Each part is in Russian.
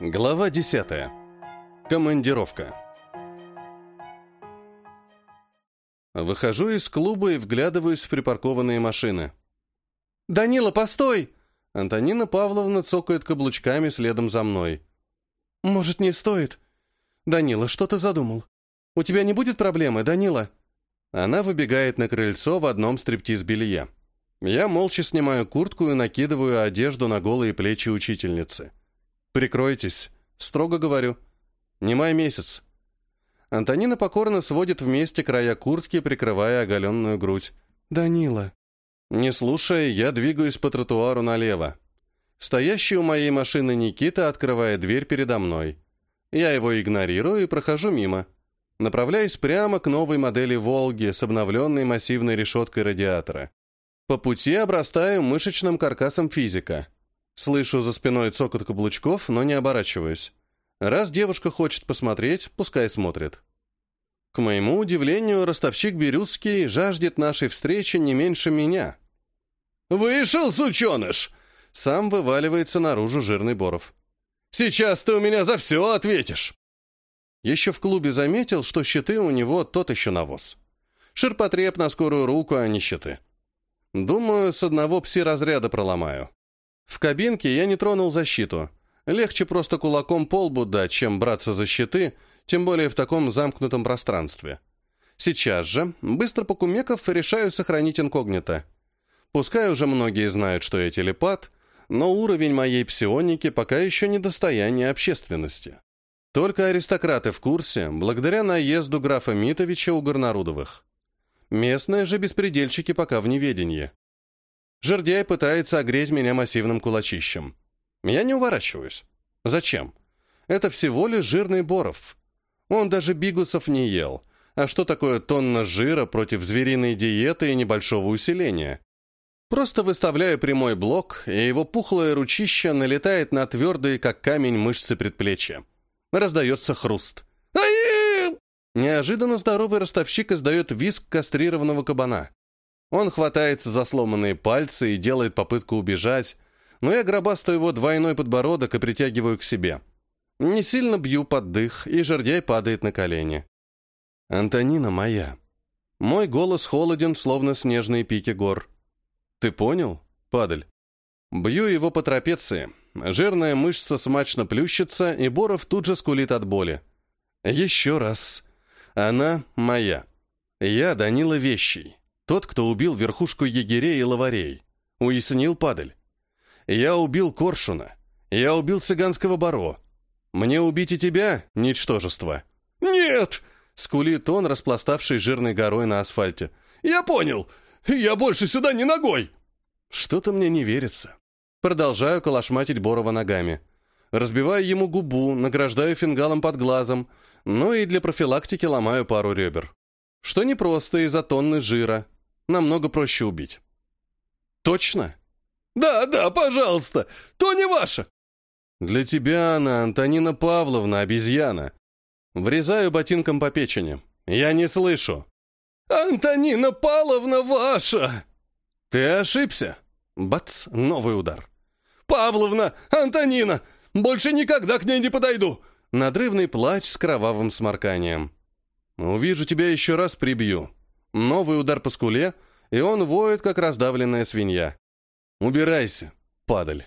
Глава 10. Командировка. Выхожу из клуба и вглядываюсь в припаркованные машины. «Данила, постой!» Антонина Павловна цокает каблучками следом за мной. «Может, не стоит?» «Данила, что ты задумал? У тебя не будет проблемы, Данила?» Она выбегает на крыльцо в одном стриптиз-белье. Я молча снимаю куртку и накидываю одежду на голые плечи учительницы. «Прикройтесь», — строго говорю. «Не май месяц». Антонина покорно сводит вместе края куртки, прикрывая оголенную грудь. «Данила». Не слушая, я двигаюсь по тротуару налево. Стоящий у моей машины Никита открывает дверь передо мной. Я его игнорирую и прохожу мимо. Направляюсь прямо к новой модели «Волги» с обновленной массивной решеткой радиатора. По пути обрастаю мышечным каркасом физика. Слышу за спиной цокот каблучков, но не оборачиваюсь. Раз девушка хочет посмотреть, пускай смотрит. К моему удивлению, ростовщик Бирюзский жаждет нашей встречи не меньше меня. «Вышел, сученыш!» Сам вываливается наружу жирный Боров. «Сейчас ты у меня за все ответишь!» Еще в клубе заметил, что щиты у него тот еще навоз. Ширпотреб на скорую руку, а не щиты. Думаю, с одного пси-разряда проломаю. В кабинке я не тронул защиту. Легче просто кулаком по лбу дать, чем браться за щиты, тем более в таком замкнутом пространстве. Сейчас же, быстро покумеков, решаю сохранить инкогнито. Пускай уже многие знают, что я телепат, но уровень моей псионики пока еще не достояние общественности. Только аристократы в курсе, благодаря наезду графа Митовича у Горнарудовых. Местные же беспредельщики пока в неведении. Жердяй пытается огреть меня массивным кулачищем. Я не уворачиваюсь. Зачем? Это всего лишь жирный Боров. Он даже бигусов не ел. А что такое тонна жира против звериной диеты и небольшого усиления? Просто выставляю прямой блок, и его пухлое ручище налетает на твердые, как камень, мышцы предплечья. Раздается хруст. Неожиданно здоровый ростовщик издает визг кастрированного кабана. Он хватается за сломанные пальцы и делает попытку убежать, но я гробастаю его двойной подбородок и притягиваю к себе. Не сильно бью под дых, и жердяй падает на колени. «Антонина моя». Мой голос холоден, словно снежные пики гор. «Ты понял, падаль?» Бью его по трапеции, Жирная мышца смачно плющится, и Боров тут же скулит от боли. Еще раз. Она моя. Я Данила Вещий. Тот, кто убил верхушку егерей и лаварей. Уяснил падаль. Я убил Коршуна. Я убил цыганского баро. Мне убить и тебя, ничтожество. «Нет!» — скулит он, распластавший жирной горой на асфальте. «Я понял! Я больше сюда не ногой!» Что-то мне не верится. Продолжаю колошматить Борова ногами. Разбиваю ему губу, награждаю фингалом под глазом, ну и для профилактики ломаю пару ребер. Что непросто из-за тонны жира. Намного проще убить. Точно? Да, да, пожалуйста. То не ваше. Для тебя она, Антонина Павловна, обезьяна. Врезаю ботинком по печени. Я не слышу. Антонина Павловна ваша! Ты ошибся. Бац, новый удар. «Павловна! Антонина! Больше никогда к ней не подойду!» Надрывный плач с кровавым сморканием. «Увижу тебя еще раз, прибью». Новый удар по скуле, и он воет, как раздавленная свинья. «Убирайся, падаль».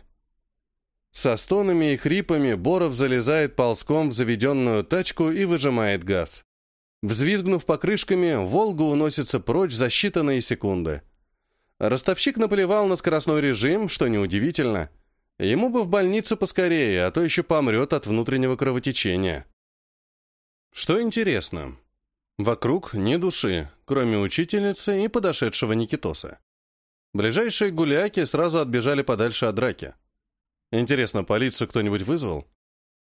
Со стонами и хрипами Боров залезает ползком в заведенную тачку и выжимает газ. Взвизгнув покрышками, «Волга» уносится прочь за считанные секунды. Ростовщик наплевал на скоростной режим, что неудивительно – Ему бы в больницу поскорее, а то еще помрет от внутреннего кровотечения. Что интересно, вокруг ни души, кроме учительницы и подошедшего Никитоса. Ближайшие гуляки сразу отбежали подальше от драки. Интересно, полицию кто-нибудь вызвал?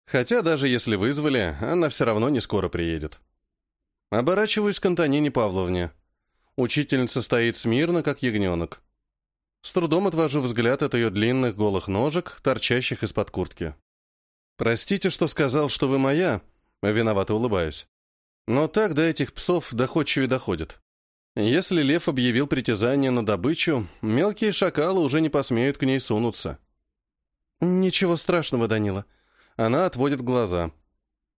Хотя даже если вызвали, она все равно не скоро приедет. Оборачиваюсь к Антонине Павловне. Учительница стоит смирно, как ягненок. С трудом отвожу взгляд от ее длинных голых ножек, торчащих из-под куртки. «Простите, что сказал, что вы моя», — виновато улыбаюсь. «Но так до этих псов доходчивее доходит. Если лев объявил притязание на добычу, мелкие шакалы уже не посмеют к ней сунуться». «Ничего страшного, Данила. Она отводит глаза.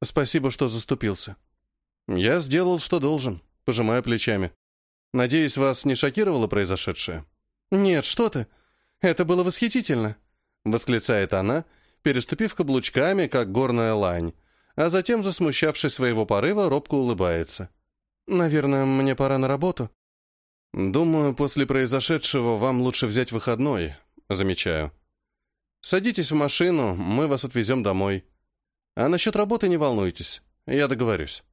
«Спасибо, что заступился». «Я сделал, что должен», — пожимая плечами. «Надеюсь, вас не шокировало произошедшее?» «Нет, что ты! Это было восхитительно!» — восклицает она, переступив каблучками, как горная лань, а затем, засмущавшись своего порыва, робко улыбается. «Наверное, мне пора на работу». «Думаю, после произошедшего вам лучше взять выходной», — замечаю. «Садитесь в машину, мы вас отвезем домой. А насчет работы не волнуйтесь, я договорюсь».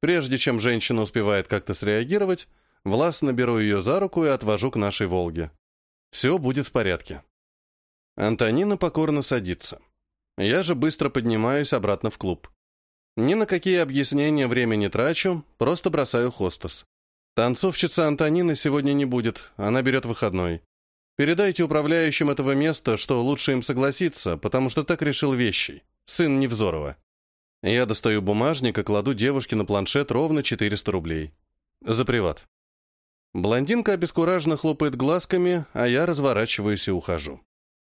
Прежде чем женщина успевает как-то среагировать, властно беру ее за руку и отвожу к нашей «Волге». Все будет в порядке. Антонина покорно садится. Я же быстро поднимаюсь обратно в клуб. Ни на какие объяснения время не трачу, просто бросаю хостес. Танцовщица Антонины сегодня не будет, она берет выходной. Передайте управляющим этого места, что лучше им согласиться, потому что так решил Вещий, сын Невзорова. Я достаю бумажник и кладу девушке на планшет ровно 400 рублей. За приват. Блондинка обескураженно хлопает глазками, а я разворачиваюсь и ухожу.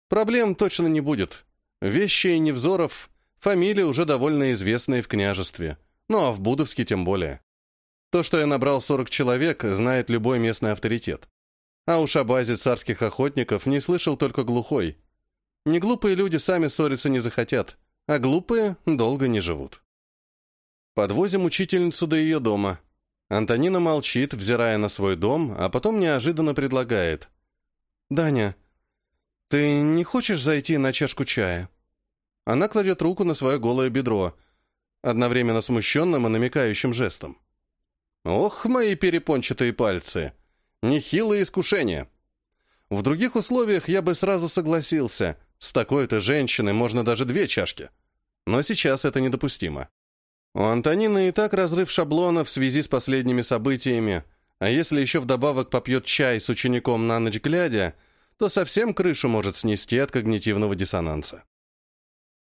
Проблем точно не будет. Вещи и Невзоров — фамилии уже довольно известные в княжестве. Ну а в Будовске тем более. То, что я набрал 40 человек, знает любой местный авторитет. А уж о базе царских охотников не слышал только глухой. Неглупые люди сами ссориться не захотят а глупые долго не живут. Подвозим учительницу до ее дома. Антонина молчит, взирая на свой дом, а потом неожиданно предлагает. «Даня, ты не хочешь зайти на чашку чая?» Она кладет руку на свое голое бедро, одновременно смущенным и намекающим жестом. «Ох, мои перепончатые пальцы! Нехилое искушение!» В других условиях я бы сразу согласился. С такой-то женщиной можно даже две чашки. Но сейчас это недопустимо. У Антонины и так разрыв шаблона в связи с последними событиями, а если еще вдобавок попьет чай с учеником на ночь глядя, то совсем крышу может снести от когнитивного диссонанса.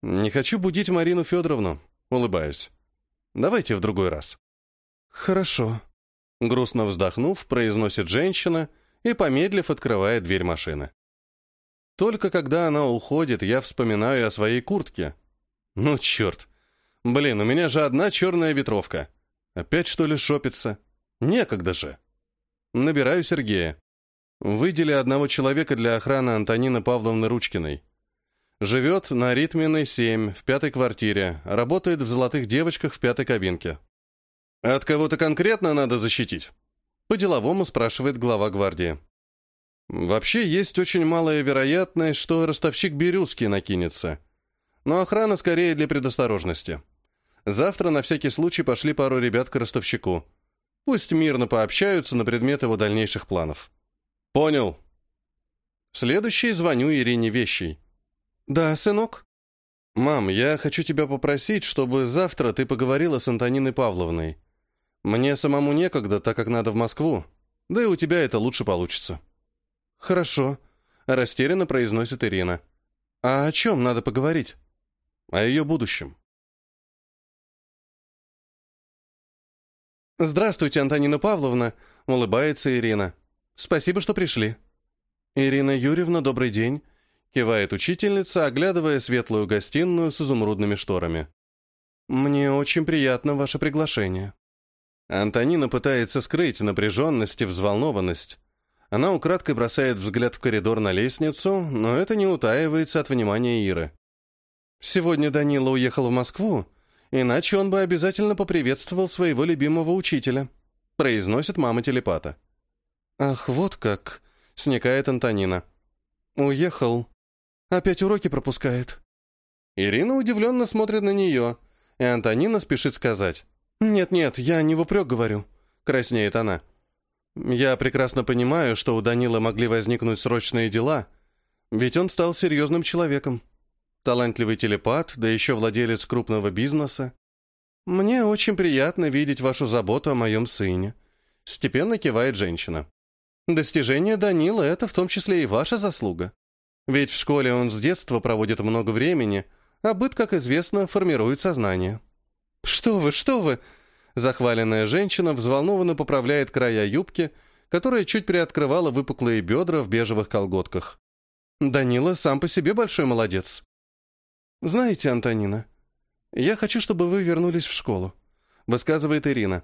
Не хочу будить Марину Федоровну, улыбаюсь. Давайте в другой раз. Хорошо. Грустно вздохнув, произносит женщина и, помедлив, открывает дверь машины. Только когда она уходит, я вспоминаю о своей куртке — ну, черт. Блин, у меня же одна черная ветровка. Опять, что ли, шопится? Некогда же. Набираю Сергея. Выдели одного человека для охраны Антонины Павловны Ручкиной. Живет на Ритминой 7, в пятой квартире, работает в «Золотых девочках» в пятой кабинке. «От кого-то конкретно надо защитить?» По-деловому спрашивает глава гвардии. Вообще, есть очень малая вероятность, что ростовщик Бирюзский накинется но охрана скорее для предосторожности. Завтра на всякий случай пошли пару ребят к ростовщику. Пусть мирно пообщаются на предмет его дальнейших планов. Понял. Следующий звоню Ирине Вещей. Да, сынок? Мам, я хочу тебя попросить, чтобы завтра ты поговорила с Антониной Павловной. Мне самому некогда, так как надо в Москву. Да и у тебя это лучше получится. Хорошо, растерянно произносит Ирина. А о чем надо поговорить? о ее будущем. «Здравствуйте, Антонина Павловна», — улыбается Ирина. «Спасибо, что пришли». «Ирина Юрьевна, добрый день», — кивает учительница, оглядывая светлую гостиную с изумрудными шторами. «Мне очень приятно ваше приглашение». Антонина пытается скрыть напряженность и взволнованность. Она украдкой бросает взгляд в коридор на лестницу, но это не утаивается от внимания Иры. Сегодня Данила уехал в Москву, иначе он бы обязательно поприветствовал своего любимого учителя», произносит мама телепата. «Ах, вот как!» — сникает Антонина. «Уехал. Опять уроки пропускает». Ирина удивленно смотрит на нее, и Антонина спешит сказать. «Нет-нет, я не в упрек говорю», — краснеет она. «Я прекрасно понимаю, что у Данила могли возникнуть срочные дела, ведь он стал серьезным человеком талантливый телепат, да еще владелец крупного бизнеса. Мне очень приятно видеть вашу заботу о моем сыне. Степенно кивает женщина. Достижение Данила — это в том числе и ваша заслуга. Ведь в школе он с детства проводит много времени, а быт, как известно, формирует сознание. «Что вы, что вы!» Захваленная женщина взволнованно поправляет края юбки, которая чуть приоткрывала выпуклые бедра в бежевых колготках. «Данила сам по себе большой молодец. «Знаете, Антонина, я хочу, чтобы вы вернулись в школу», — высказывает Ирина.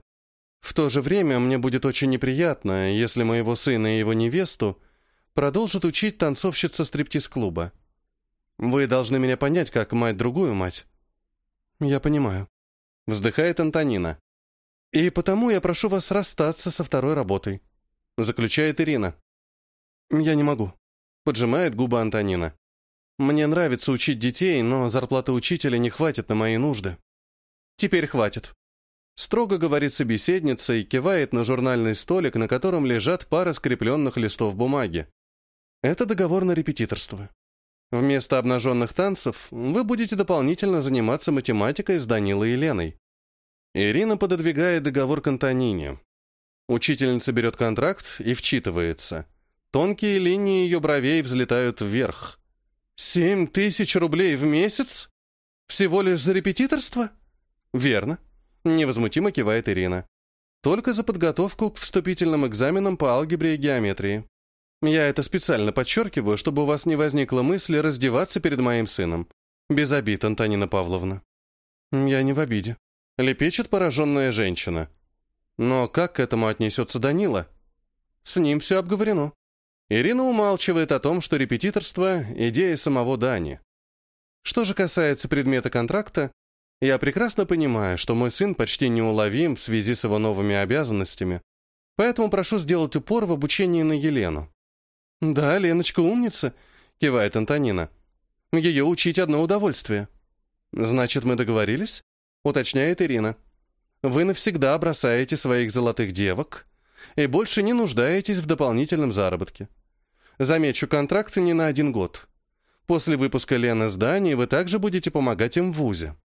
«В то же время мне будет очень неприятно, если моего сына и его невесту продолжат учить танцовщица стриптиз-клуба. Вы должны меня понять, как мать другую мать». «Я понимаю», — вздыхает Антонина. «И потому я прошу вас расстаться со второй работой», — заключает Ирина. «Я не могу», — поджимает губы Антонина. «Мне нравится учить детей, но зарплаты учителя не хватит на мои нужды». «Теперь хватит», — строго говорит собеседница и кивает на журнальный столик, на котором лежат пара скрепленных листов бумаги. «Это договор на репетиторство. Вместо обнаженных танцев вы будете дополнительно заниматься математикой с Данилой и Леной». Ирина пододвигает договор к Антонине. Учительница берет контракт и вчитывается. Тонкие линии ее бровей взлетают вверх. «Семь тысяч рублей в месяц? Всего лишь за репетиторство?» «Верно», — невозмутимо кивает Ирина. «Только за подготовку к вступительным экзаменам по алгебре и геометрии. Я это специально подчеркиваю, чтобы у вас не возникло мысли раздеваться перед моим сыном. Без обид, Антонина Павловна». «Я не в обиде», — лепечет пораженная женщина. «Но как к этому отнесется Данила?» «С ним все обговорено. Ирина умалчивает о том, что репетиторство – идея самого Дани. Что же касается предмета контракта, я прекрасно понимаю, что мой сын почти неуловим в связи с его новыми обязанностями, поэтому прошу сделать упор в обучении на Елену. «Да, Леночка умница», — кивает Антонина. «Ее учить одно удовольствие». «Значит, мы договорились?» — уточняет Ирина. «Вы навсегда бросаете своих золотых девок и больше не нуждаетесь в дополнительном заработке. Замечу, контракт не на один год. После выпуска Лены с Дании вы также будете помогать им в ВУЗе.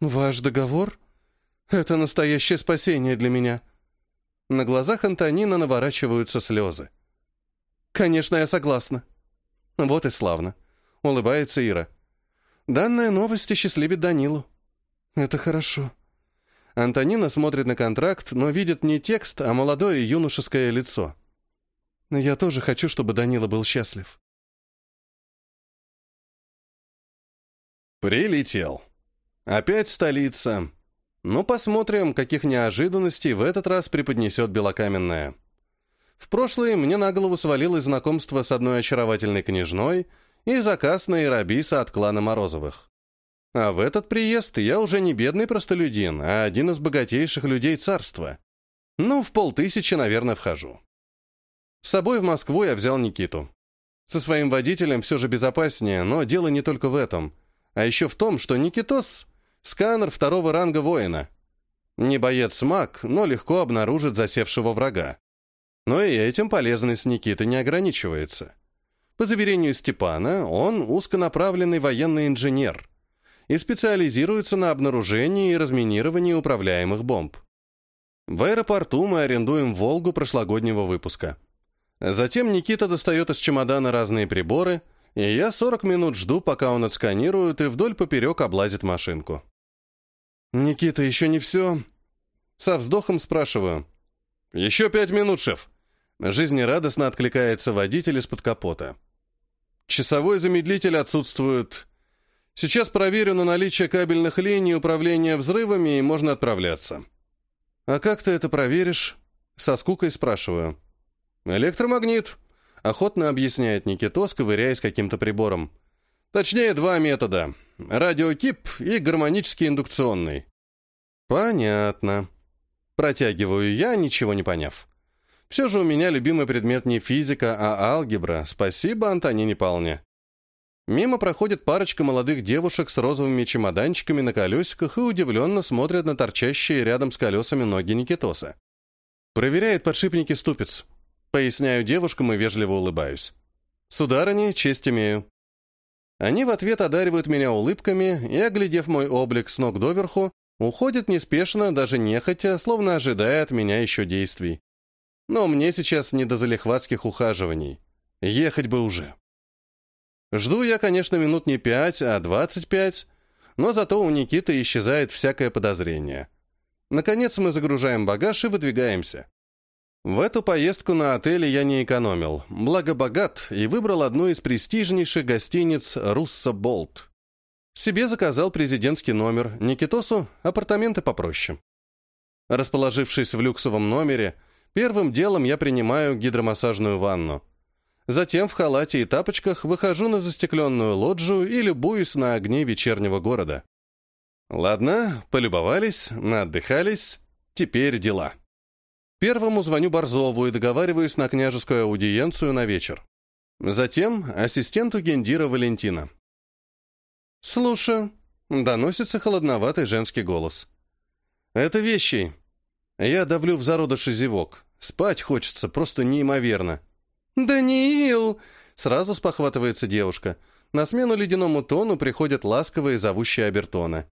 Ваш договор? Это настоящее спасение для меня. На глазах Антонина наворачиваются слезы. Конечно, я согласна. Вот и славно. Улыбается Ира. Данная новость счастливит Данилу. Это хорошо. Антонина смотрит на контракт, но видит не текст, а молодое юношеское лицо. Я тоже хочу, чтобы Данила был счастлив. Прилетел. Опять столица. Ну, посмотрим, каких неожиданностей в этот раз преподнесет Белокаменная. В прошлое мне на голову свалилось знакомство с одной очаровательной княжной и заказ на Ирабиса от клана Морозовых. А в этот приезд я уже не бедный простолюдин, а один из богатейших людей царства. Ну, в полтысячи, наверное, вхожу. С собой в Москву я взял Никиту. Со своим водителем все же безопаснее, но дело не только в этом, а еще в том, что Никитос — сканер второго ранга воина. Не боец-маг, но легко обнаружит засевшего врага. Но и этим полезность Никиты не ограничивается. По заверению Степана, он узконаправленный военный инженер и специализируется на обнаружении и разминировании управляемых бомб. В аэропорту мы арендуем «Волгу» прошлогоднего выпуска — Затем Никита достает из чемодана разные приборы, и я 40 минут жду, пока он отсканирует и вдоль поперек облазит машинку. «Никита, еще не все?» Со вздохом спрашиваю. «Еще пять минут, шеф!» Жизнерадостно откликается водитель из-под капота. Часовой замедлитель отсутствует. Сейчас проверю на наличие кабельных линий управления взрывами, и можно отправляться. «А как ты это проверишь?» Со скукой спрашиваю. «Электромагнит», — охотно объясняет Никитос, ковыряясь каким-то прибором. «Точнее, два метода. Радиокип и гармонический индукционный». «Понятно». Протягиваю я, ничего не поняв. Все же у меня любимый предмет не физика, а алгебра. Спасибо Антонине Павловне. Мимо проходит парочка молодых девушек с розовыми чемоданчиками на колесиках и удивленно смотрят на торчащие рядом с колесами ноги Никитоса. Проверяет подшипники ступиц. Поясняю девушкам и вежливо улыбаюсь. «Сударыни, честь имею». Они в ответ одаривают меня улыбками и, оглядев мой облик с ног доверху, уходят неспешно, даже нехотя, словно ожидая от меня еще действий. Но мне сейчас не до залихватских ухаживаний. Ехать бы уже. Жду я, конечно, минут не пять, а двадцать пять, но зато у Никиты исчезает всякое подозрение. Наконец мы загружаем багаж и выдвигаемся. В эту поездку на отеле я не экономил, благо богат, и выбрал одну из престижнейших гостиниц «Руссо Болт». Себе заказал президентский номер, Никитосу — апартаменты попроще. Расположившись в люксовом номере, первым делом я принимаю гидромассажную ванну. Затем в халате и тапочках выхожу на застекленную лоджию и любуюсь на огни вечернего города. Ладно, полюбовались, наотдыхались, теперь дела. Первому звоню Борзову и договариваюсь на княжескую аудиенцию на вечер. Затем ассистенту гендира Валентина. «Слушаю», — доносится холодноватый женский голос. «Это вещи. Я давлю в зародыше зевок. Спать хочется просто неимоверно». «Даниил!» — сразу спохватывается девушка. На смену ледяному тону приходят ласковые зовущие обертоны.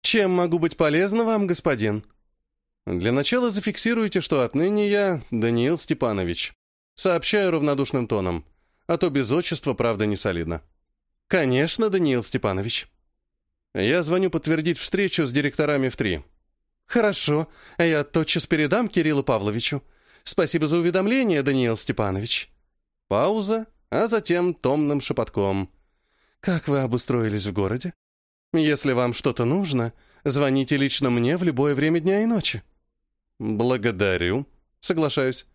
«Чем могу быть полезна вам, господин?» «Для начала зафиксируйте, что отныне я Даниил Степанович. Сообщаю равнодушным тоном, а то без отчества, правда, не солидно». «Конечно, Даниил Степанович». «Я звоню подтвердить встречу с директорами в три». «Хорошо, я тотчас передам Кириллу Павловичу. Спасибо за уведомление, Даниил Степанович». Пауза, а затем томным шепотком. «Как вы обустроились в городе? Если вам что-то нужно, звоните лично мне в любое время дня и ночи». «Благодарю», — соглашаюсь.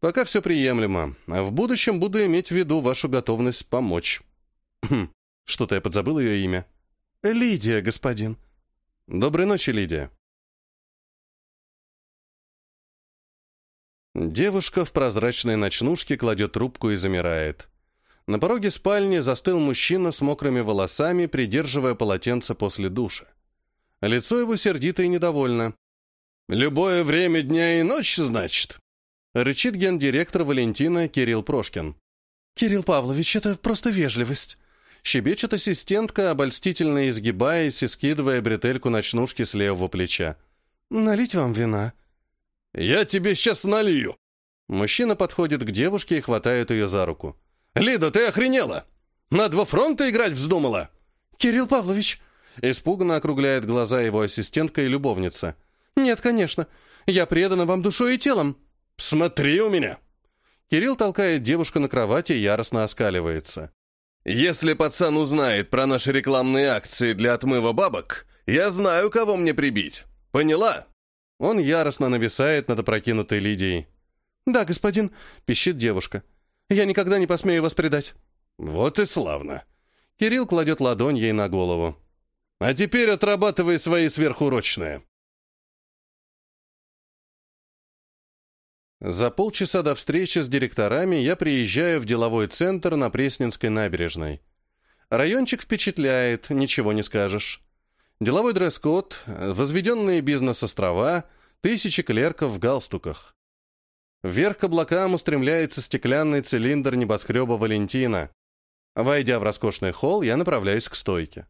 «Пока все приемлемо, а в будущем буду иметь в виду вашу готовность помочь». Хм, что-то я подзабыл ее имя. «Лидия, господин». «Доброй ночи, Лидия». Девушка в прозрачной ночнушке кладет трубку и замирает. На пороге спальни застыл мужчина с мокрыми волосами, придерживая полотенце после душа. Лицо его сердито и недовольно. «Любое время дня и ночи, значит?» Рычит гендиректор Валентина Кирилл Прошкин. «Кирилл Павлович, это просто вежливость». Щебечет ассистентка, обольстительно изгибаясь и скидывая бретельку ночнушки с левого плеча. «Налить вам вина?» «Я тебе сейчас налью!» Мужчина подходит к девушке и хватает ее за руку. «Лида, ты охренела? На два фронта играть вздумала?» «Кирилл Павлович!» Испуганно округляет глаза его ассистентка и любовница. «Нет, конечно. Я предана вам душой и телом». «Смотри у меня!» Кирилл толкает девушку на кровати и яростно оскаливается. «Если пацан узнает про наши рекламные акции для отмыва бабок, я знаю, кого мне прибить. Поняла?» Он яростно нависает над опрокинутой Лидией. «Да, господин», — пищит девушка. «Я никогда не посмею вас предать». «Вот и славно». Кирилл кладет ладонь ей на голову. «А теперь отрабатывай свои сверхурочные». За полчаса до встречи с директорами я приезжаю в деловой центр на Пресненской набережной. Райончик впечатляет, ничего не скажешь. Деловой дресс-код, возведенные бизнес-острова, тысячи клерков в галстуках. Вверх к облакам устремляется стеклянный цилиндр небоскреба Валентина. Войдя в роскошный холл, я направляюсь к стойке.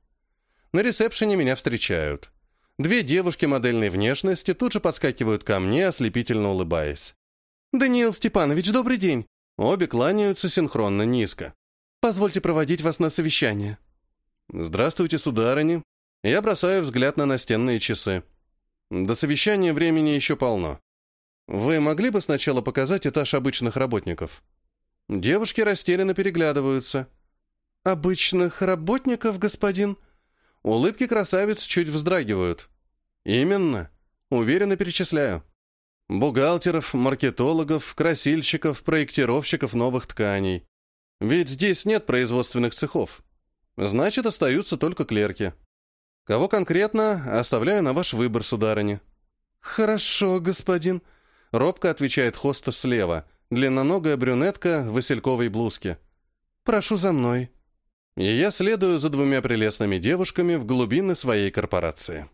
На ресепшене меня встречают. Две девушки модельной внешности тут же подскакивают ко мне, ослепительно улыбаясь. «Даниил Степанович, добрый день!» Обе кланяются синхронно низко. «Позвольте проводить вас на совещание». «Здравствуйте, сударыни», я бросаю взгляд на настенные часы. До совещания времени еще полно. Вы могли бы сначала показать этаж обычных работников? Девушки растерянно переглядываются. «Обычных работников, господин?» Улыбки красавиц чуть вздрагивают. «Именно. Уверенно перечисляю. Бухгалтеров, маркетологов, красильщиков, проектировщиков новых тканей. Ведь здесь нет производственных цехов. Значит, остаются только клерки. Кого конкретно, оставляю на ваш выбор, сударыня». «Хорошо, господин», — робко отвечает хоста слева, длинноногая брюнетка в васильковой блузке. «Прошу за мной». И я следую за двумя прелестными девушками в глубины своей корпорации.